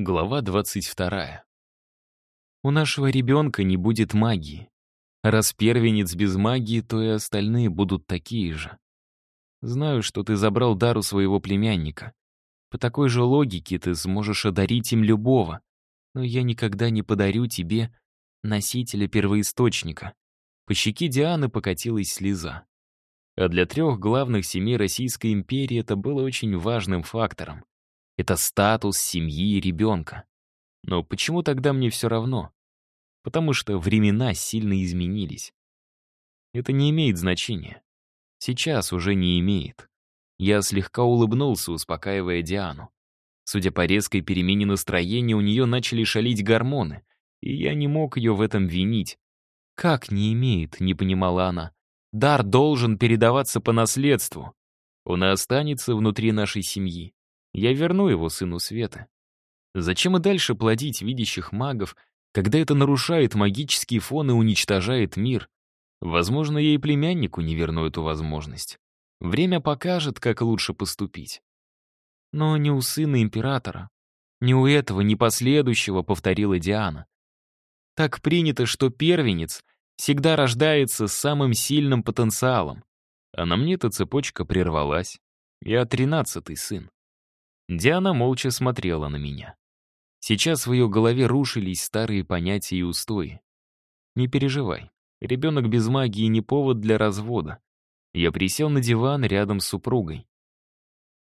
Глава 22. У нашего ребенка не будет магии. Раз первенец без магии, то и остальные будут такие же. Знаю, что ты забрал дар у своего племянника. По такой же логике ты сможешь одарить им любого. Но я никогда не подарю тебе носителя первоисточника. По щеке Дианы покатилась слеза. А для трех главных семей Российской империи это было очень важным фактором. Это статус семьи и ребенка. Но почему тогда мне все равно? Потому что времена сильно изменились. Это не имеет значения. Сейчас уже не имеет. Я слегка улыбнулся, успокаивая Диану. Судя по резкой перемене настроения, у нее начали шалить гормоны, и я не мог ее в этом винить. «Как не имеет?» — не понимала она. «Дар должен передаваться по наследству. Он останется внутри нашей семьи. Я верну его сыну Света. Зачем и дальше плодить видящих магов, когда это нарушает магический фон и уничтожает мир? Возможно, я и племяннику не верну эту возможность. Время покажет, как лучше поступить. Но не у сына императора. Не у этого, ни последующего, повторила Диана. Так принято, что первенец всегда рождается с самым сильным потенциалом. А на мне эта цепочка прервалась. Я тринадцатый сын. Диана молча смотрела на меня. Сейчас в ее голове рушились старые понятия и устои. «Не переживай, ребенок без магии не повод для развода». Я присел на диван рядом с супругой.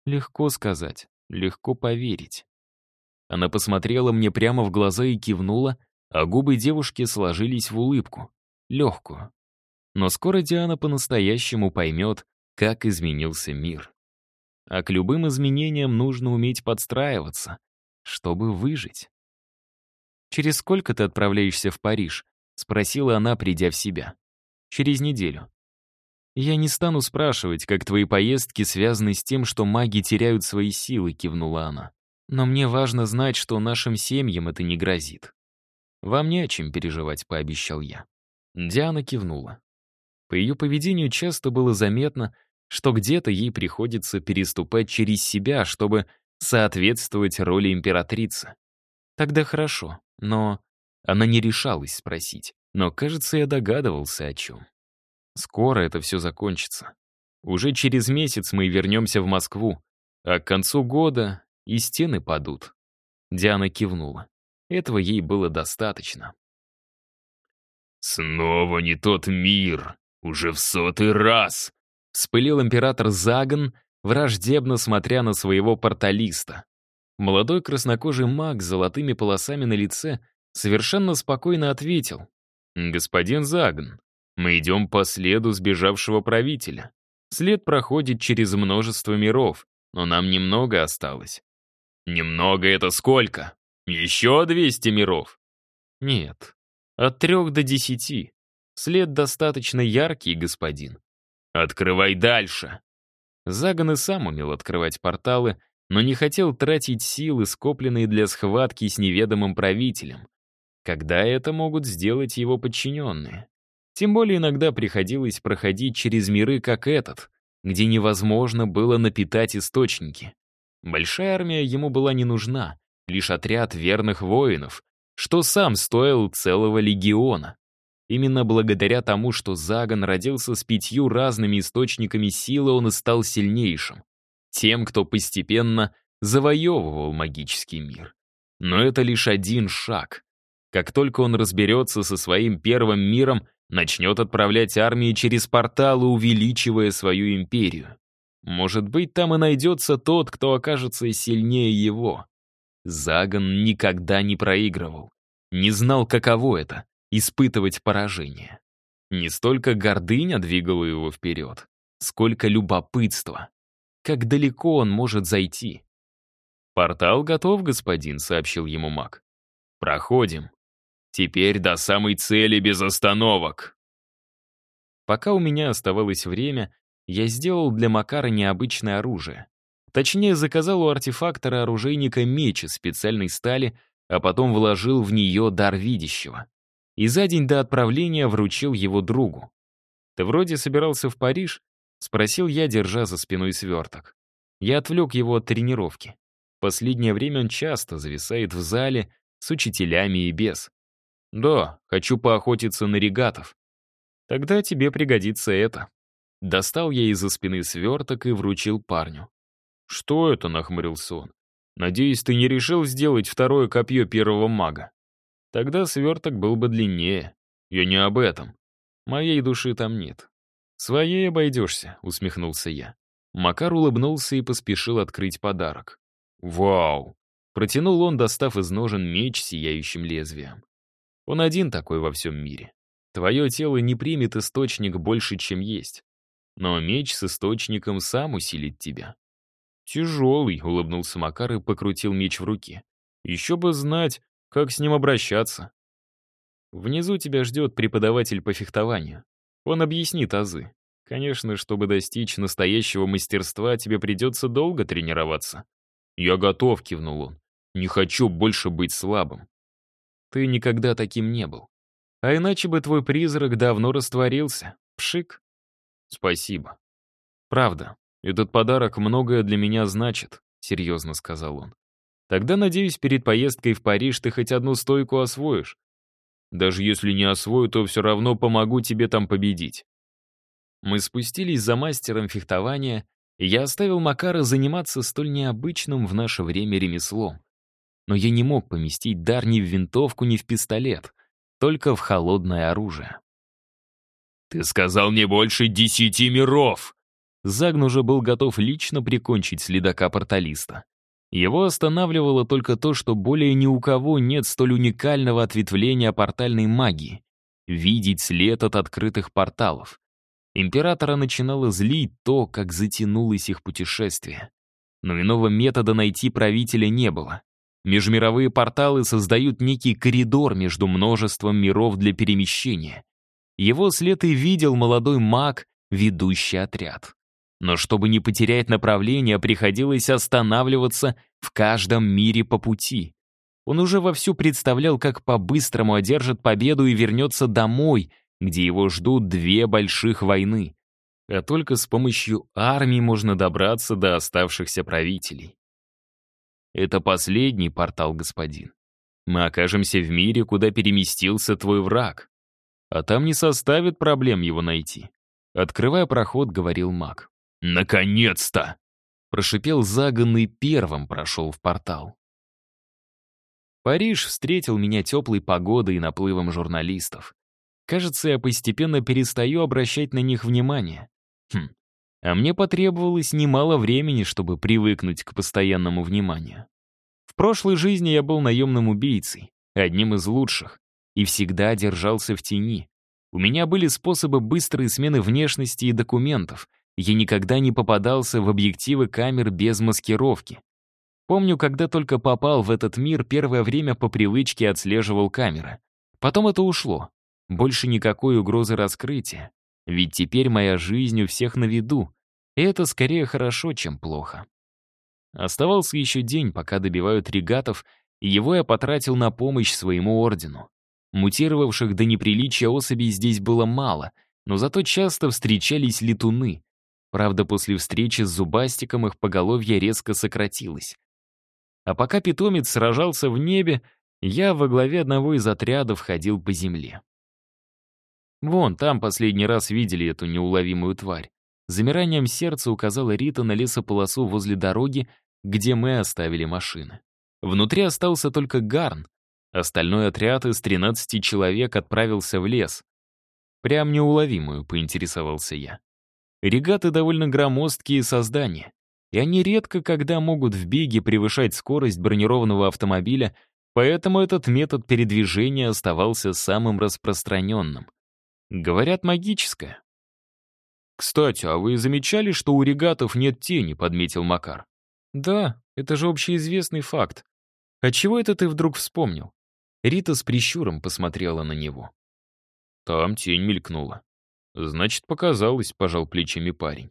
Легко сказать, легко поверить. Она посмотрела мне прямо в глаза и кивнула, а губы девушки сложились в улыбку, легкую. Но скоро Диана по-настоящему поймет, как изменился мир. А к любым изменениям нужно уметь подстраиваться, чтобы выжить. «Через сколько ты отправляешься в Париж?» — спросила она, придя в себя. «Через неделю». «Я не стану спрашивать, как твои поездки связаны с тем, что маги теряют свои силы», — кивнула она. «Но мне важно знать, что нашим семьям это не грозит». «Вам не о чем переживать», — пообещал я. Диана кивнула. По ее поведению часто было заметно, что где-то ей приходится переступать через себя, чтобы соответствовать роли императрицы. Тогда хорошо, но она не решалась спросить. Но, кажется, я догадывался о чем. Скоро это все закончится. Уже через месяц мы вернемся в Москву, а к концу года и стены падут. Диана кивнула. Этого ей было достаточно. «Снова не тот мир, уже в сотый раз!» Вспылил император Заган, враждебно смотря на своего порталиста. Молодой краснокожий маг с золотыми полосами на лице совершенно спокойно ответил. «Господин Заган, мы идем по следу сбежавшего правителя. След проходит через множество миров, но нам немного осталось». «Немного это сколько? Еще 200 миров?» «Нет, от трех до десяти. След достаточно яркий, господин. «Открывай дальше!» Загон и сам умел открывать порталы, но не хотел тратить силы, скопленные для схватки с неведомым правителем. Когда это могут сделать его подчиненные? Тем более иногда приходилось проходить через миры, как этот, где невозможно было напитать источники. Большая армия ему была не нужна, лишь отряд верных воинов, что сам стоил целого легиона. Именно благодаря тому, что Загон родился с пятью разными источниками силы, он и стал сильнейшим. Тем, кто постепенно завоевывал магический мир. Но это лишь один шаг. Как только он разберется со своим первым миром, начнет отправлять армии через порталы, увеличивая свою империю. Может быть, там и найдется тот, кто окажется сильнее его. Загон никогда не проигрывал. Не знал, каково это испытывать поражение. Не столько гордыня двигала его вперед, сколько любопытство. Как далеко он может зайти? «Портал готов, господин», — сообщил ему маг. «Проходим. Теперь до самой цели без остановок». Пока у меня оставалось время, я сделал для Макара необычное оружие. Точнее, заказал у артефактора-оружейника меч из специальной стали, а потом вложил в нее дар видящего и за день до отправления вручил его другу. «Ты вроде собирался в Париж?» — спросил я, держа за спиной сверток. Я отвлек его от тренировки. последнее время он часто зависает в зале с учителями и без. Да, хочу поохотиться на регатов. Тогда тебе пригодится это. Достал я из-за спины сверток и вручил парню. «Что это?» — нахмурился он. «Надеюсь, ты не решил сделать второе копье первого мага. Тогда сверток был бы длиннее. Я не об этом. Моей души там нет. Своей обойдешься», — усмехнулся я. Макар улыбнулся и поспешил открыть подарок. «Вау!» — протянул он, достав из ножен меч сияющим лезвием. Он один такой во всем мире. Твое тело не примет источник больше, чем есть. Но меч с источником сам усилит тебя. «Тяжелый», — улыбнулся Макар и покрутил меч в руке. «Еще бы знать, как с ним обращаться». Внизу тебя ждет преподаватель по фехтованию. Он объяснит азы. Конечно, чтобы достичь настоящего мастерства, тебе придется долго тренироваться. «Я готов», — кивнул он. «Не хочу больше быть слабым». Ты никогда таким не был. А иначе бы твой призрак давно растворился. Пшик. Спасибо. Правда, этот подарок многое для меня значит, серьезно сказал он. Тогда, надеюсь, перед поездкой в Париж ты хоть одну стойку освоишь. Даже если не освою, то все равно помогу тебе там победить. Мы спустились за мастером фехтования, и я оставил Макара заниматься столь необычным в наше время ремеслом. Но я не мог поместить дар ни в винтовку, ни в пистолет, только в холодное оружие. «Ты сказал мне больше десяти миров!» Загн уже был готов лично прикончить следака-порталиста. Его останавливало только то, что более ни у кого нет столь уникального ответвления портальной магии — видеть след от открытых порталов. Императора начинало злить то, как затянулось их путешествие. Но иного метода найти правителя не было. Межмировые порталы создают некий коридор между множеством миров для перемещения. Его след и видел молодой маг, ведущий отряд. Но чтобы не потерять направление, приходилось останавливаться в каждом мире по пути. Он уже вовсю представлял, как по-быстрому одержит победу и вернется домой — где его ждут две больших войны. А только с помощью армии можно добраться до оставшихся правителей. Это последний портал, господин. Мы окажемся в мире, куда переместился твой враг. А там не составит проблем его найти. Открывая проход, говорил маг. «Наконец-то!» Прошипел загон и первым прошел в портал. Париж встретил меня теплой погодой и наплывом журналистов. Кажется, я постепенно перестаю обращать на них внимание. Хм. А мне потребовалось немало времени, чтобы привыкнуть к постоянному вниманию. В прошлой жизни я был наемным убийцей, одним из лучших, и всегда держался в тени. У меня были способы быстрой смены внешности и документов. Я никогда не попадался в объективы камер без маскировки. Помню, когда только попал в этот мир, первое время по привычке отслеживал камеры. Потом это ушло. Больше никакой угрозы раскрытия. Ведь теперь моя жизнь у всех на виду. И это скорее хорошо, чем плохо. Оставался еще день, пока добивают регатов, и его я потратил на помощь своему ордену. Мутировавших до неприличия особей здесь было мало, но зато часто встречались летуны. Правда, после встречи с Зубастиком их поголовье резко сократилось. А пока питомец сражался в небе, я во главе одного из отрядов ходил по земле. Вон, там последний раз видели эту неуловимую тварь. Замиранием сердца указала Рита на лесополосу возле дороги, где мы оставили машины. Внутри остался только Гарн. Остальной отряд из 13 человек отправился в лес. Прям неуловимую, поинтересовался я. Регаты довольно громоздкие создания, и они редко когда могут в беге превышать скорость бронированного автомобиля, поэтому этот метод передвижения оставался самым распространенным. Говорят, магическая. «Кстати, а вы замечали, что у регатов нет тени?» — подметил Макар. «Да, это же общеизвестный факт. А чего это ты вдруг вспомнил?» Рита с прищуром посмотрела на него. Там тень мелькнула. «Значит, показалось», — пожал плечами парень.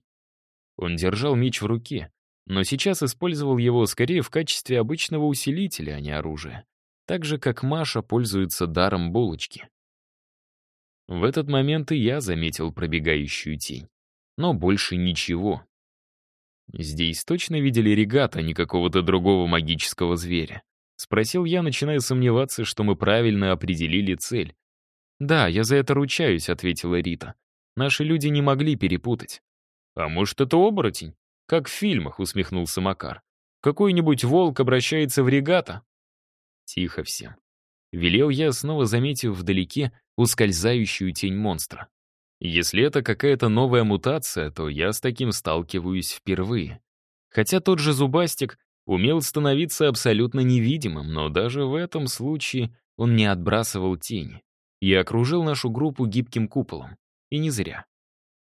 Он держал меч в руке, но сейчас использовал его скорее в качестве обычного усилителя, а не оружия. Так же, как Маша пользуется даром булочки. В этот момент и я заметил пробегающую тень. Но больше ничего. Здесь точно видели регата, а не какого-то другого магического зверя? Спросил я, начиная сомневаться, что мы правильно определили цель. «Да, я за это ручаюсь», — ответила Рита. «Наши люди не могли перепутать». «А может, это оборотень?» «Как в фильмах», — усмехнулся Макар. «Какой-нибудь волк обращается в регата?» «Тихо всем». Велел я, снова заметив вдалеке ускользающую тень монстра. Если это какая-то новая мутация, то я с таким сталкиваюсь впервые. Хотя тот же Зубастик умел становиться абсолютно невидимым, но даже в этом случае он не отбрасывал тени. Я окружил нашу группу гибким куполом. И не зря.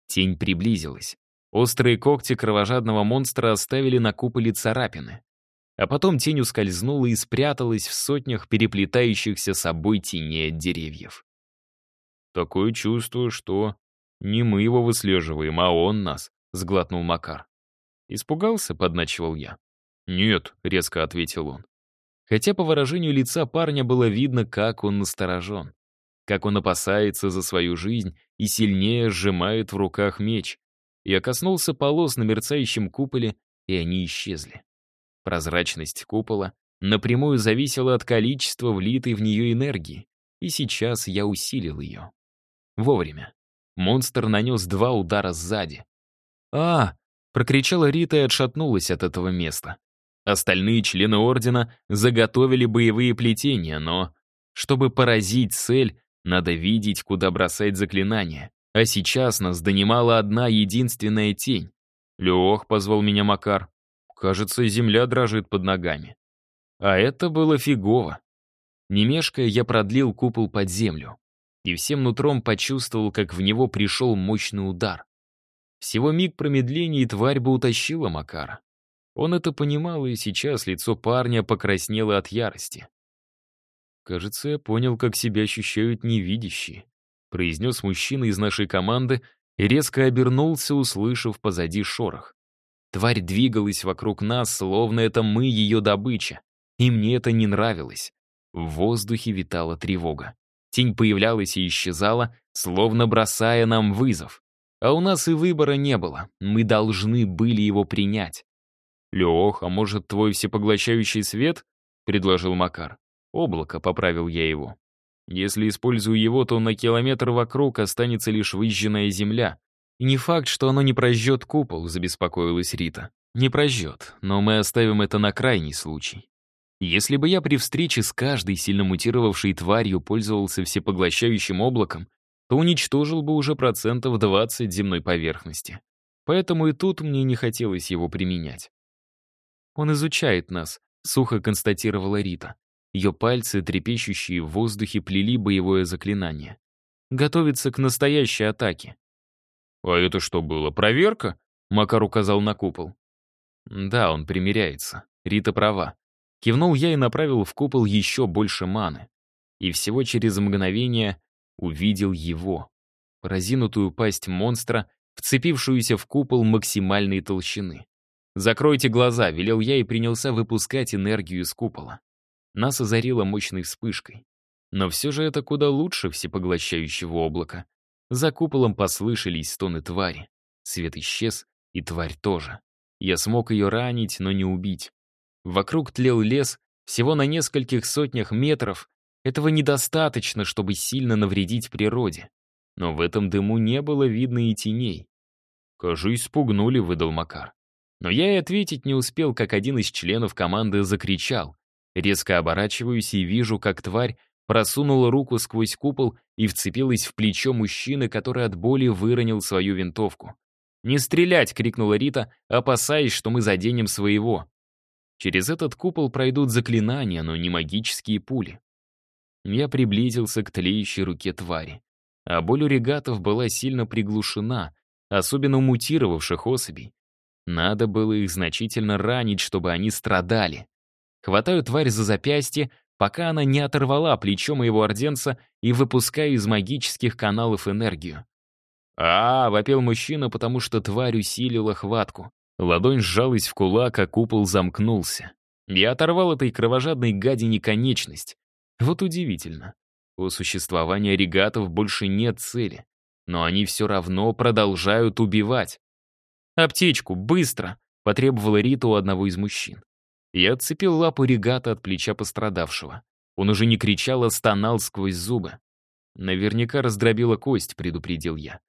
Тень приблизилась. Острые когти кровожадного монстра оставили на куполе царапины. А потом тень ускользнула и спряталась в сотнях переплетающихся собой теней от деревьев. «Такое чувство, что не мы его выслеживаем, а он нас», — сглотнул Макар. «Испугался?» — подначивал я. «Нет», — резко ответил он. Хотя по выражению лица парня было видно, как он насторожен, как он опасается за свою жизнь и сильнее сжимает в руках меч. Я коснулся полос на мерцающем куполе, и они исчезли. Прозрачность купола напрямую зависела от количества влитой в нее энергии, и сейчас я усилил ее. Вовремя. Монстр нанес два удара сзади. «А!» — прокричала Рита и отшатнулась от этого места. Остальные члены Ордена заготовили боевые плетения, но, чтобы поразить цель, надо видеть, куда бросать заклинание. А сейчас нас донимала одна единственная тень. «Лех», — позвал меня Макар. Кажется, земля дрожит под ногами. А это было фигово. Не мешкая, я продлил купол под землю. И всем нутром почувствовал, как в него пришел мощный удар. Всего миг промедления, и тварь бы утащила Макара. Он это понимал, и сейчас лицо парня покраснело от ярости. «Кажется, я понял, как себя ощущают невидящие», произнес мужчина из нашей команды и резко обернулся, услышав позади шорох. Тварь двигалась вокруг нас, словно это мы ее добыча. И мне это не нравилось. В воздухе витала тревога. Тень появлялась и исчезала, словно бросая нам вызов. А у нас и выбора не было. Мы должны были его принять. «Лех, а может, твой всепоглощающий свет?» — предложил Макар. «Облако», — поправил я его. «Если использую его, то на километр вокруг останется лишь выжженная земля. И не факт, что оно не прожжет купол», — забеспокоилась Рита. «Не прожжет, но мы оставим это на крайний случай. Если бы я при встрече с каждой сильно мутировавшей тварью пользовался всепоглощающим облаком, то уничтожил бы уже процентов 20 земной поверхности. Поэтому и тут мне не хотелось его применять. «Он изучает нас», — сухо констатировала Рита. Ее пальцы, трепещущие в воздухе, плели боевое заклинание. «Готовится к настоящей атаке». «А это что было, проверка?» — Макар указал на купол. «Да, он примеряется. Рита права. Кивнул я и направил в купол еще больше маны. И всего через мгновение увидел его. Разинутую пасть монстра, вцепившуюся в купол максимальной толщины. «Закройте глаза», — велел я и принялся выпускать энергию из купола. Нас озарило мощной вспышкой. Но все же это куда лучше всепоглощающего облака. За куполом послышались стоны твари. Свет исчез, и тварь тоже. Я смог ее ранить, но не убить. Вокруг тлел лес, всего на нескольких сотнях метров. Этого недостаточно, чтобы сильно навредить природе. Но в этом дыму не было видно и теней. «Кажись, спугнули», — выдал Макар. Но я и ответить не успел, как один из членов команды закричал. Резко оборачиваюсь и вижу, как тварь просунула руку сквозь купол и вцепилась в плечо мужчины, который от боли выронил свою винтовку. «Не стрелять!» — крикнула Рита, опасаясь, что мы заденем своего. Через этот купол пройдут заклинания, но не магические пули. Я приблизился к тлеющей руке твари. А боль у регатов была сильно приглушена, особенно у мутировавших особей. Надо было их значительно ранить, чтобы они страдали. Хватаю тварь за запястье, пока она не оторвала плечо моего орденца и выпускаю из магических каналов энергию. «А, — вопил мужчина, потому что тварь усилила хватку. Ладонь сжалась в кулак, а купол замкнулся. Я оторвал этой кровожадной гадине конечность. Вот удивительно. У существования регатов больше нет цели. Но они все равно продолжают убивать. «Аптечку, быстро!» — потребовала Рита у одного из мужчин. Я отцепил лапу регата от плеча пострадавшего. Он уже не кричал, а стонал сквозь зубы. Наверняка раздробила кость, предупредил я.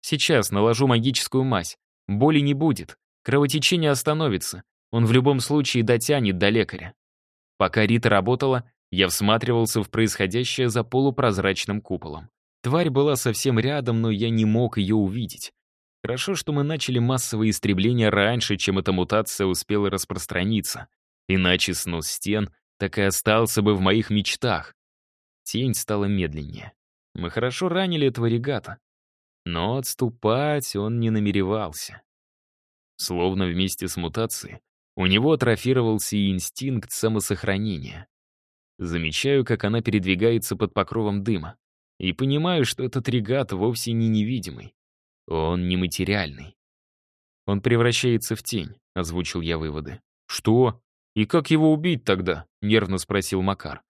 Сейчас наложу магическую мазь. Боли не будет. Кровотечение остановится. Он в любом случае дотянет до лекаря. Пока Рита работала, я всматривался в происходящее за полупрозрачным куполом. Тварь была совсем рядом, но я не мог ее увидеть. Хорошо, что мы начали массовое истребление раньше, чем эта мутация успела распространиться. Иначе снос стен так и остался бы в моих мечтах. Тень стала медленнее. Мы хорошо ранили этого регата. Но отступать он не намеревался. Словно вместе с мутацией, у него атрофировался и инстинкт самосохранения. Замечаю, как она передвигается под покровом дыма, и понимаю, что этот регат вовсе не невидимый. Он нематериальный. Он превращается в тень, озвучил я выводы. Что? И как его убить тогда? Нервно спросил Макар.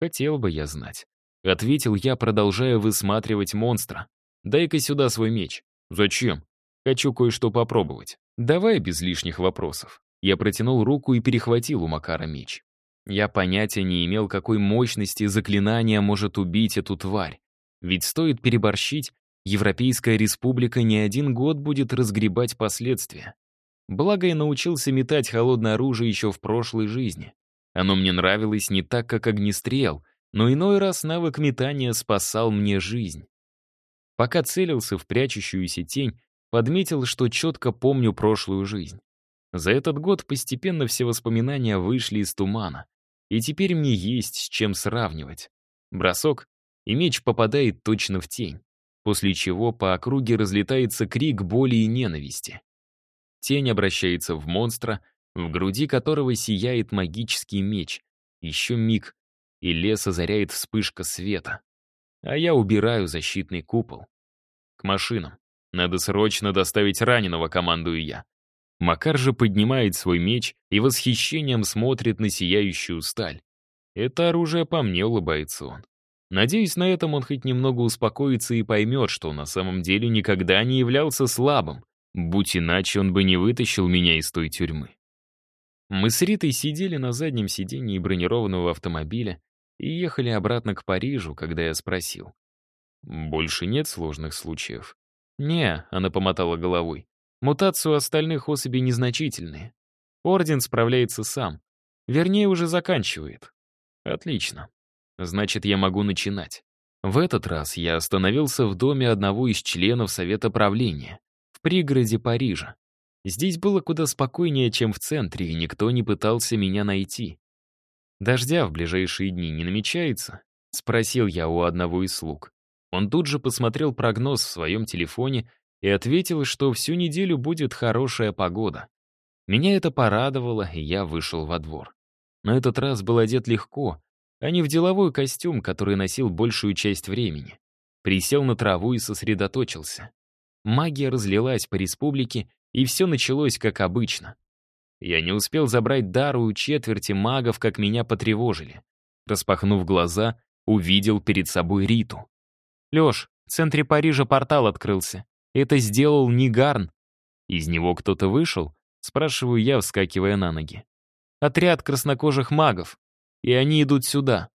Хотел бы я знать. Ответил я, продолжая высматривать монстра. «Дай-ка сюда свой меч». «Зачем?» «Хочу кое-что попробовать». «Давай без лишних вопросов». Я протянул руку и перехватил у Макара меч. Я понятия не имел, какой мощности заклинание может убить эту тварь. Ведь стоит переборщить, Европейская республика не один год будет разгребать последствия. Благо, я научился метать холодное оружие еще в прошлой жизни. Оно мне нравилось не так, как огнестрел, но иной раз навык метания спасал мне жизнь. Пока целился в прячущуюся тень, подметил, что четко помню прошлую жизнь. За этот год постепенно все воспоминания вышли из тумана, и теперь мне есть с чем сравнивать. Бросок, и меч попадает точно в тень, после чего по округе разлетается крик боли и ненависти. Тень обращается в монстра, в груди которого сияет магический меч. Еще миг, и лес озаряет вспышка света. А я убираю защитный купол. К машинам. Надо срочно доставить раненого, командую я. Макар же поднимает свой меч и восхищением смотрит на сияющую сталь. Это оружие по мне, улыбается он. Надеюсь, на этом он хоть немного успокоится и поймет, что на самом деле никогда не являлся слабым. Будь иначе, он бы не вытащил меня из той тюрьмы. Мы с Ритой сидели на заднем сиденье бронированного автомобиля и ехали обратно к Парижу, когда я спросил. «Больше нет сложных случаев?» «Не», — она помотала головой. «Мутации у остальных особей незначительные. Орден справляется сам. Вернее, уже заканчивает». «Отлично. Значит, я могу начинать». В этот раз я остановился в доме одного из членов Совета правления, пригороде Парижа. Здесь было куда спокойнее, чем в центре, и никто не пытался меня найти. «Дождя в ближайшие дни не намечается?» — спросил я у одного из слуг. Он тут же посмотрел прогноз в своем телефоне и ответил, что всю неделю будет хорошая погода. Меня это порадовало, и я вышел во двор. Но этот раз был одет легко, а не в деловой костюм, который носил большую часть времени. Присел на траву и сосредоточился. Магия разлилась по республике, и все началось как обычно. Я не успел забрать дару у четверти магов, как меня потревожили. Распахнув глаза, увидел перед собой Риту. «Лёш, в центре Парижа портал открылся. Это сделал Нигарн. Из него кто-то вышел?» Спрашиваю я, вскакивая на ноги. «Отряд краснокожих магов. И они идут сюда».